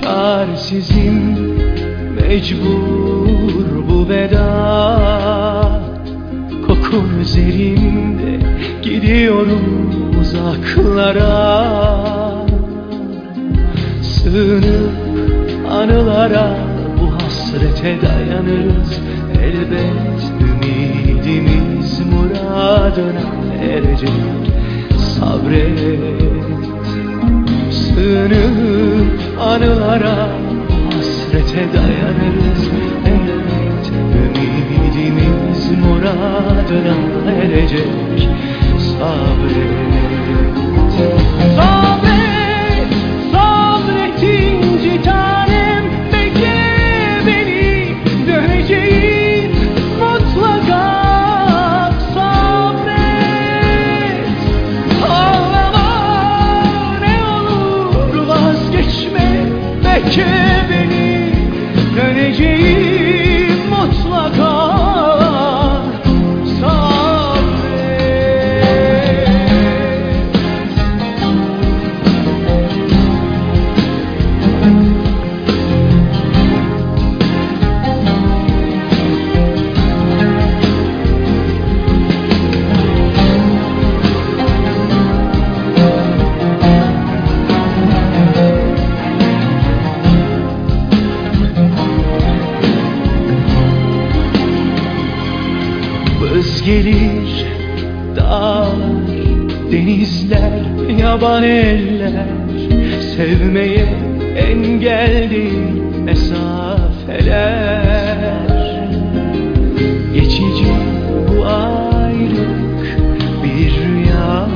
Çaresizim mecbur bu veda. Kokun üzerimde gidiyorum uzaklara. Sığınıp anılara bu hasrete dayanırız. Elbet ümidimiz muradına erecek Sabret Sığınıp anılara hasrete dayanırız. Elbet ümidimiz muradına erecek dirigir. Vız gelir dağlar, denizler, yaban eller. Sevmeye engel değil mesafeler. Geçici bu ayrılık bir rüya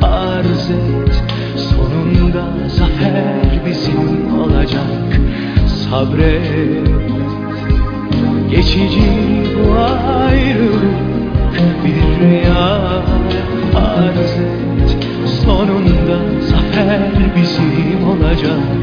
farz et. Sonunda zafer bizim olacak. Sabret. Geçici bu bir rüya et Sonunda zafer bizim olacak